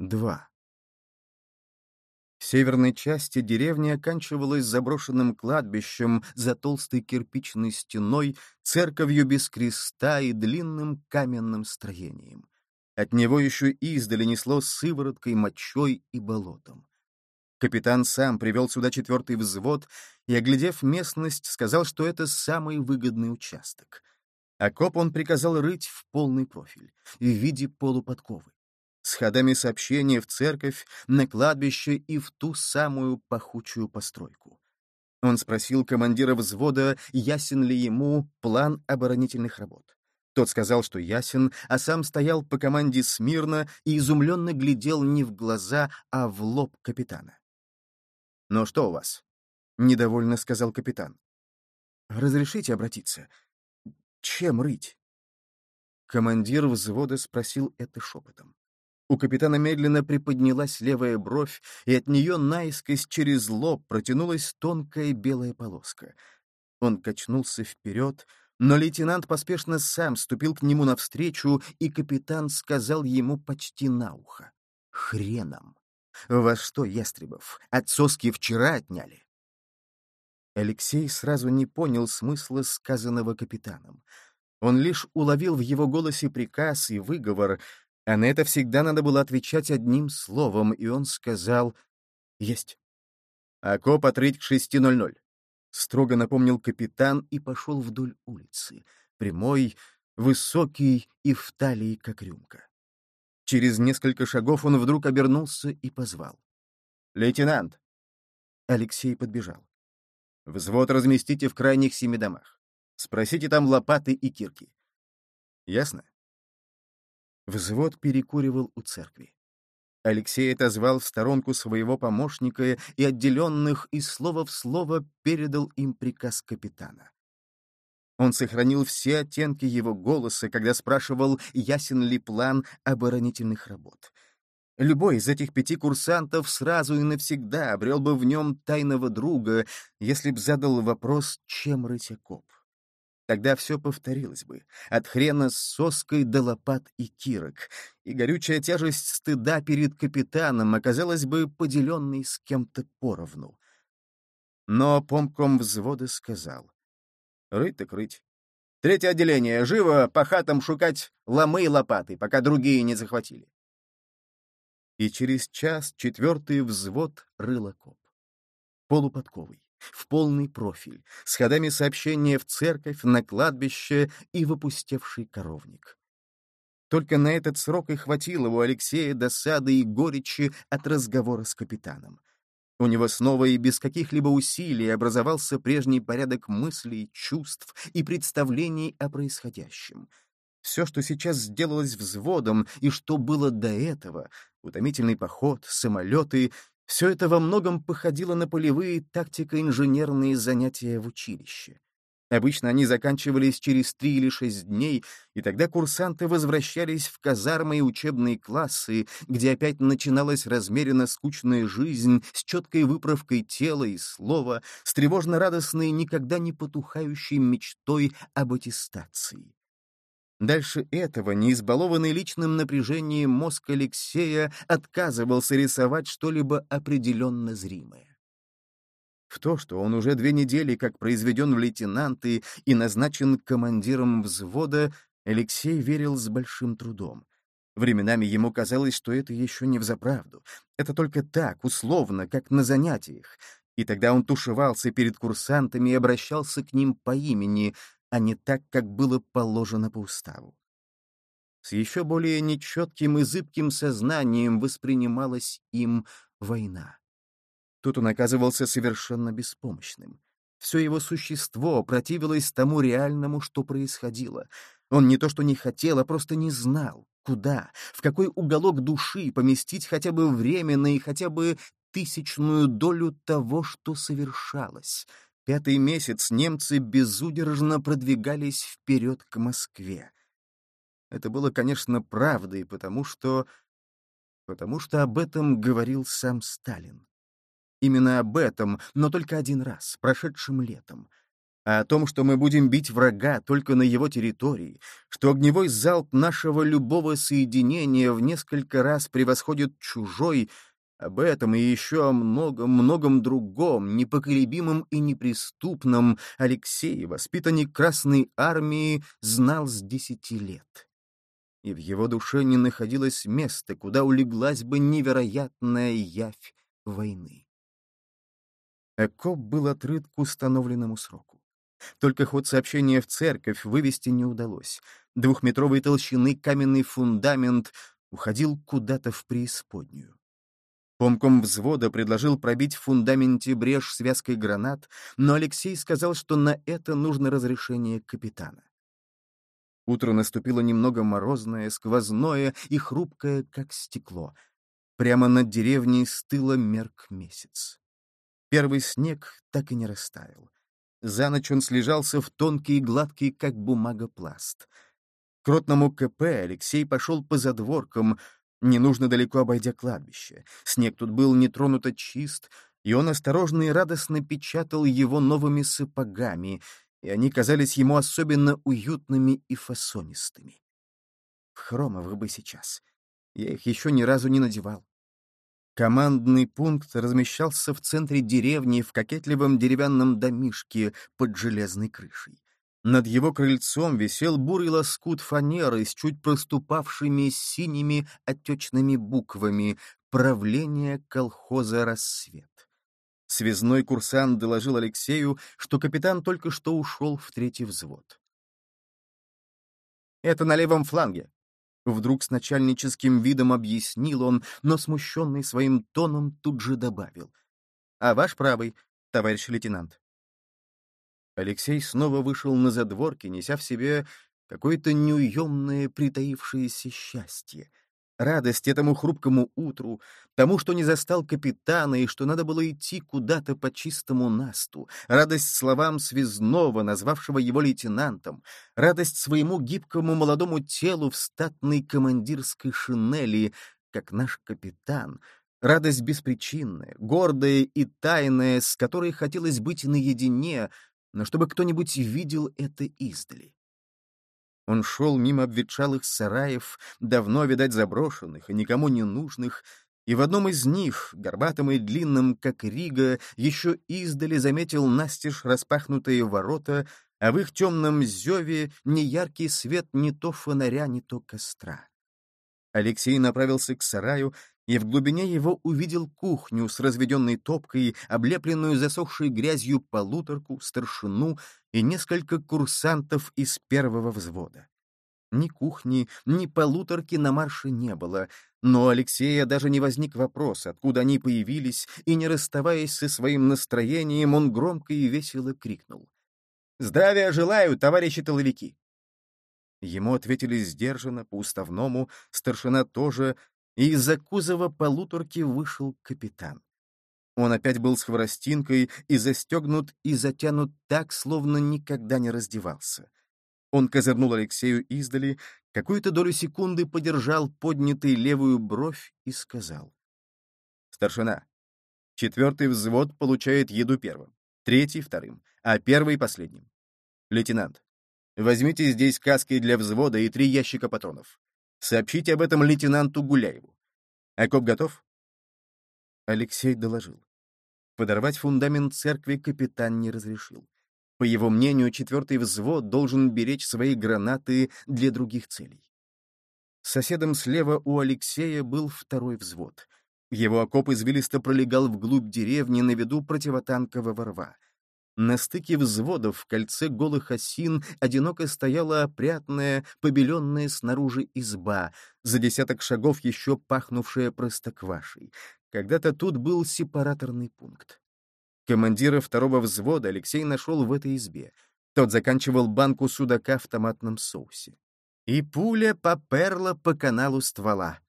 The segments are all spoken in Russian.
2. В северной части деревни оканчивалась заброшенным кладбищем за толстой кирпичной стеной, церковью без креста и длинным каменным строением. От него еще издали несло сывороткой, мочой и болотом. Капитан сам привел сюда четвертый взвод и, оглядев местность, сказал, что это самый выгодный участок. Окоп он приказал рыть в полный профиль, в виде полуподковы с ходами сообщения в церковь, на кладбище и в ту самую пахучую постройку. Он спросил командира взвода, ясен ли ему план оборонительных работ. Тот сказал, что ясен, а сам стоял по команде смирно и изумленно глядел не в глаза, а в лоб капитана. «Ну что у вас?» — недовольно сказал капитан. «Разрешите обратиться? Чем рыть?» Командир взвода спросил это шепотом. У капитана медленно приподнялась левая бровь, и от нее наискось через лоб протянулась тонкая белая полоска. Он качнулся вперед, но лейтенант поспешно сам ступил к нему навстречу, и капитан сказал ему почти на ухо. «Хреном! Вас что, Ястребов, от вчера отняли?» Алексей сразу не понял смысла сказанного капитаном. Он лишь уловил в его голосе приказ и выговор, а на это всегда надо было отвечать одним словом, и он сказал «Есть». «Окоп отрыть к 6.00», — строго напомнил капитан и пошел вдоль улицы, прямой, высокий и в талии, как рюмка. Через несколько шагов он вдруг обернулся и позвал. «Лейтенант!» Алексей подбежал. «Взвод разместите в крайних семи домах. Спросите там лопаты и кирки. Ясно?» Взвод перекуривал у церкви. Алексей отозвал в сторонку своего помощника и отделенных из слова в слово передал им приказ капитана. Он сохранил все оттенки его голоса, когда спрашивал, ясен ли план оборонительных работ. Любой из этих пяти курсантов сразу и навсегда обрел бы в нем тайного друга, если б задал вопрос, чем рыть окоп. Тогда все повторилось бы, от хрена с соской до лопат и кирок, и горючая тяжесть стыда перед капитаном оказалась бы поделенной с кем-то поровну. Но помком взвода сказал. «Рыть так рыть. Третье отделение, живо по хатам шукать ломы и лопаты, пока другие не захватили». И через час четвертый взвод рыл окоп. Полуподковый в полный профиль, с ходами сообщения в церковь, на кладбище и в опустевший коровник. Только на этот срок и хватило у Алексея досады и горечи от разговора с капитаном. У него снова и без каких-либо усилий образовался прежний порядок мыслей, чувств и представлений о происходящем. Все, что сейчас сделалось взводом и что было до этого — утомительный поход, самолеты все это во многом походило на полевые тактико-инженерные занятия в училище. Обычно они заканчивались через три или шесть дней, и тогда курсанты возвращались в казармы и учебные классы, где опять начиналась размеренно скучная жизнь с четкой выправкой тела и слова, с тревожно-радостной, никогда не потухающей мечтой об аттестации. Дальше этого, не избалованный личным напряжением мозг Алексея отказывался рисовать что-либо определенно зримое. В то, что он уже две недели как произведен в лейтенанты и назначен командиром взвода, Алексей верил с большим трудом. Временами ему казалось, что это еще не взаправду. Это только так, условно, как на занятиях. И тогда он тушевался перед курсантами и обращался к ним по имени, а не так, как было положено по уставу. С еще более нечетким и зыбким сознанием воспринималась им война. Тут он оказывался совершенно беспомощным. Все его существо противилось тому реальному, что происходило. Он не то что не хотел, а просто не знал, куда, в какой уголок души поместить хотя бы временно и хотя бы тысячную долю того, что совершалось — Пятый месяц немцы безудержно продвигались вперед к Москве. Это было, конечно, правдой, потому что... потому что об этом говорил сам Сталин. Именно об этом, но только один раз, прошедшим летом. а о том, что мы будем бить врага только на его территории, что огневой залп нашего любого соединения в несколько раз превосходит чужой, об этом и еще о многом-многом другом, непоколебимом и неприступном Алексей, воспитанник Красной Армии, знал с десяти лет. И в его душе не находилось места, куда улеглась бы невероятная явь войны. Экоп был отрыт к установленному сроку. Только ход сообщения в церковь вывести не удалось. Двухметровой толщины каменный фундамент уходил куда-то в преисподнюю. Помком взвода предложил пробить в фундаменте брешь связкой гранат, но Алексей сказал, что на это нужно разрешение капитана. Утро наступило немного морозное, сквозное и хрупкое, как стекло. Прямо над деревней стыло мерк месяц. Первый снег так и не растаял. За ночь он слежался в тонкий и гладкий, как бумага, пласт. К ротному КП Алексей пошел по задворкам, не нужно далеко обойдя кладбище. Снег тут был нетронуто чист, и он осторожно и радостно печатал его новыми сапогами, и они казались ему особенно уютными и фасонистыми. В хромовых бы сейчас. Я их еще ни разу не надевал. Командный пункт размещался в центре деревни в кокетливом деревянном домишке под железной крышей. Над его крыльцом висел бурый лоскут фанеры с чуть проступавшими синими отечными буквами «Правление колхоза «Рассвет». Связной курсант доложил Алексею, что капитан только что ушел в третий взвод. «Это на левом фланге», — вдруг с начальническим видом объяснил он, но смущенный своим тоном тут же добавил. «А ваш правый, товарищ лейтенант». Алексей снова вышел на задворки, неся в себе какое-то неуемное притаившееся счастье. Радость этому хрупкому утру, тому, что не застал капитана и что надо было идти куда-то по чистому насту, радость словам связного, назвавшего его лейтенантом, радость своему гибкому молодому телу в статной командирской шинели, как наш капитан, радость беспричинная, гордая и тайная, с которой хотелось быть наедине, но чтобы кто-нибудь видел это издали. Он шел мимо обветшалых сараев, давно, видать, заброшенных и никому не нужных, и в одном из них, горбатым и длинным, как Рига, еще издали заметил настежь распахнутые ворота, а в их темном зеве неяркий свет не то фонаря, не то костра. Алексей направился к сараю, и в глубине его увидел кухню с разведенной топкой, облепленную засохшей грязью полуторку, старшину и несколько курсантов из первого взвода. Ни кухни, ни полуторки на марше не было, но Алексея даже не возник вопрос, откуда они появились, и, не расставаясь со своим настроением, он громко и весело крикнул. «Здравия желаю, товарищи тыловики!» Ему ответили сдержанно, по-уставному, старшина тоже, и из-за кузова полуторки вышел капитан. Он опять был с хворостинкой и застегнут и затянут так, словно никогда не раздевался. Он козырнул Алексею издали, какую-то долю секунды подержал поднятой левую бровь и сказал. «Старшина, четвертый взвод получает еду первым, третий — вторым, а первый — последним. Лейтенант, возьмите здесь каски для взвода и три ящика патронов. Сообщите об этом лейтенанту Гуляеву. Окоп готов?» Алексей доложил. Подорвать фундамент церкви капитан не разрешил. По его мнению, четвертый взвод должен беречь свои гранаты для других целей. Соседом слева у Алексея был второй взвод. Его окоп извилисто пролегал вглубь деревни на виду противотанкового рва — на стыке взводов в кольце голых осин одиноко стояла опрятная, побеленная снаружи изба, за десяток шагов еще пахнувшая простоквашей. Когда-то тут был сепараторный пункт. Командира второго взвода Алексей нашел в этой избе. Тот заканчивал банку судака в томатном соусе. И пуля поперла по каналу ствола.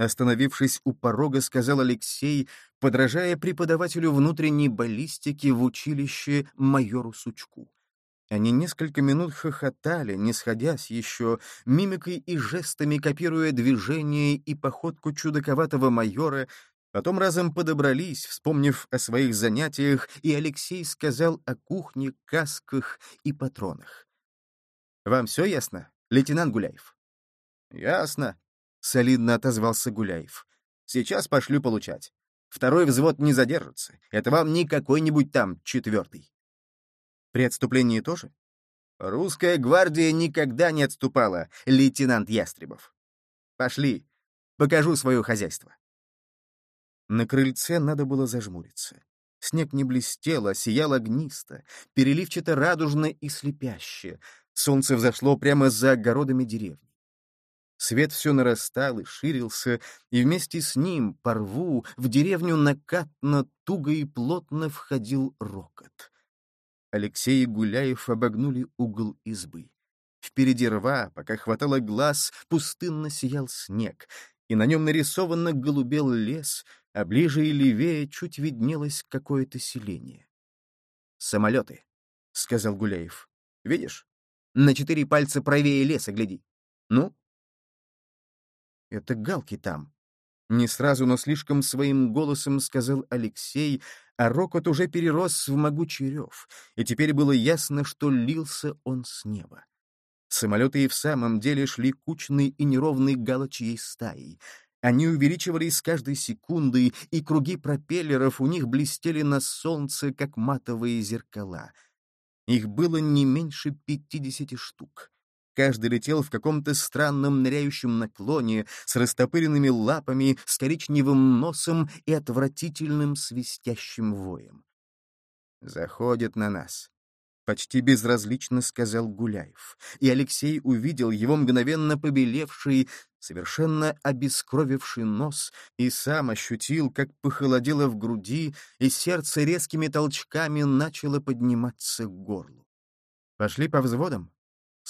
Остановившись у порога, сказал Алексей, подражая преподавателю внутренней баллистики в училище майору Сучку. Они несколько минут хохотали, не сходясь еще, мимикой и жестами копируя движение и походку чудаковатого майора, Потом разом подобрались, вспомнив о своих занятиях, и Алексей сказал о кухне, касках и патронах. «Вам все ясно, лейтенант Гуляев?» «Ясно», — солидно отозвался Гуляев. «Сейчас пошлю получать. Второй взвод не задержится. Это вам не какой-нибудь там четвертый». «При отступлении тоже?» «Русская гвардия никогда не отступала, лейтенант Ястребов. Пошли, покажу свое хозяйство». На крыльце надо было зажмуриться. Снег не блестел, а сиял огнисто, переливчато-радужно и слепяще. Солнце взошло прямо за огородами деревни. Свет все нарастал и ширился, и вместе с ним, по рву, в деревню накатно, туго и плотно входил рокот. Алексей и Гуляев обогнули угол избы. Впереди рва, пока хватало глаз, пустынно сиял снег, и на нем нарисованно голубел лес, а ближе и левее чуть виднелось какое-то селение. «Самолеты», — сказал Гуляев. «Видишь? На четыре пальца правее леса, гляди. Ну?» «Это галки там», — не сразу, но слишком своим голосом сказал Алексей, а рокот уже перерос в могучий рев, и теперь было ясно, что лился он с неба. Самолеты и в самом деле шли кучной и неровной галочьей стаей. Они увеличивались с каждой секундой, и круги пропеллеров у них блестели на солнце, как матовые зеркала. Их было не меньше пятидесяти штук. Каждый летел в каком-то странном ныряющем наклоне, с растопыренными лапами, с коричневым носом и отвратительным свистящим воем. «Заходит на нас», Почти безразлично сказал Гуляев. И Алексей увидел его мгновенно побелевший, совершенно обескровивший нос, и сам ощутил, как похолодело в груди, и сердце резкими толчками начало подниматься к горлу. «Пошли по взводам?» —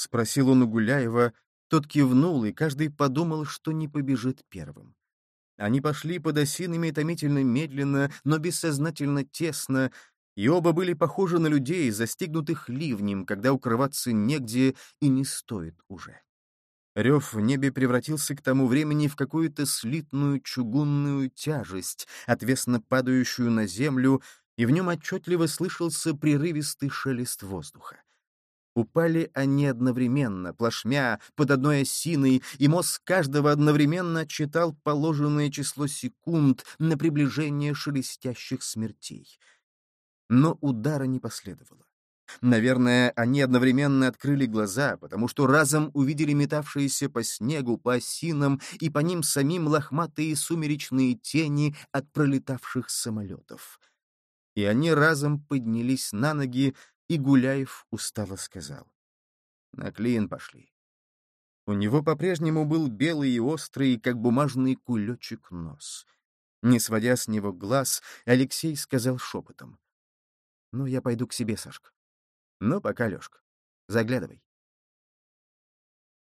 спросил он у Гуляева. Тот кивнул, и каждый подумал, что не побежит первым. Они пошли под осинами томительно медленно, но бессознательно тесно, и оба были похожи на людей, застигнутых ливнем, когда укрываться негде и не стоит уже. Рев в небе превратился к тому времени в какую-то слитную чугунную тяжесть, отвесно падающую на землю, и в нем отчетливо слышался прерывистый шелест воздуха. Упали они одновременно, плашмя, под одной осиной, и мозг каждого одновременно читал положенное число секунд на приближение шелестящих смертей — но удара не последовало. Наверное, они одновременно открыли глаза, потому что разом увидели метавшиеся по снегу, по осинам и по ним самим лохматые сумеречные тени от пролетавших самолетов. И они разом поднялись на ноги, и Гуляев устало сказал. «На клин пошли». У него по-прежнему был белый и острый, как бумажный кулечек нос. Не сводя с него глаз, Алексей сказал шепотом. Ну, я пойду к себе, Сашка. Ну, пока, Лёшка. Заглядывай.